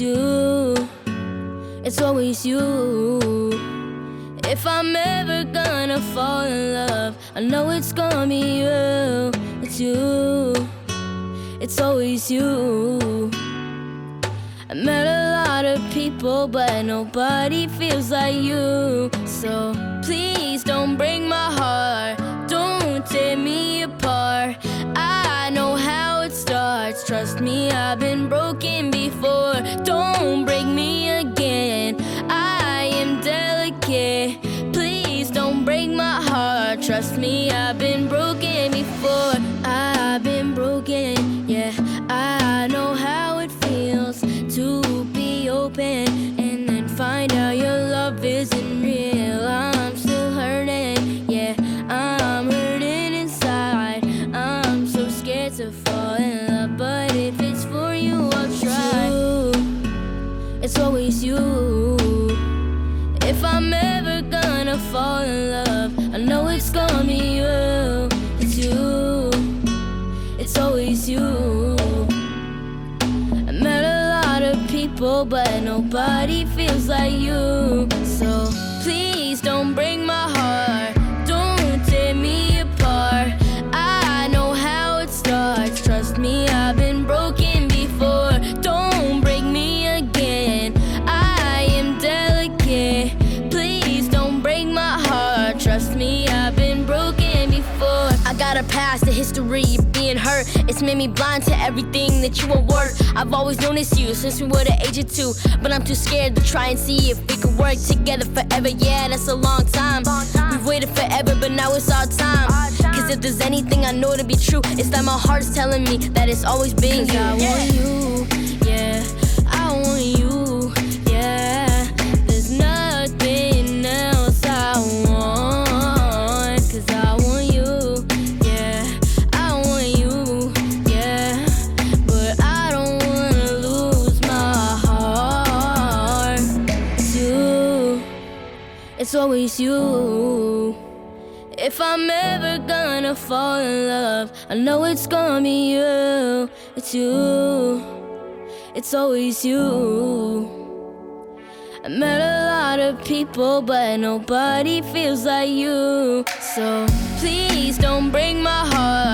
it's always you. If I'm ever gonna fall in love, I know it's gonna be you. It's you, it's always you. I met a lot of people, but nobody feels like you. So please don't I've been broken before. Don't break me again, I am delicate. Please don't break my heart, trust me, I've been broken before. I've been broken, yeah, I know how it feels to be open and then find out your love isn't real. I'm still hurting, yeah, I'm hurting inside. I'm so scared to fall in love, but if It's always you. If I'm ever gonna fall in love, I know it's gonna be you. It's you. It's always you. I met a lot of people, but nobody feels like you. Past, a history of being hurt. It's made me blind to everything that you are worth. I've always noticed you since we were the age of two. But I'm too scared to try and see if we could work together forever. Yeah, that's a long time. We've waited forever, but now it's our time. Cause if there's anything I know to be true, it's that my heart's telling me that it's always been you. I want you, yeah. It's always you. If I'm ever gonna fall in love, I know it's gonna be you. It's you, it's always you. I met a lot of people, but nobody feels like you. So please don't break my heart,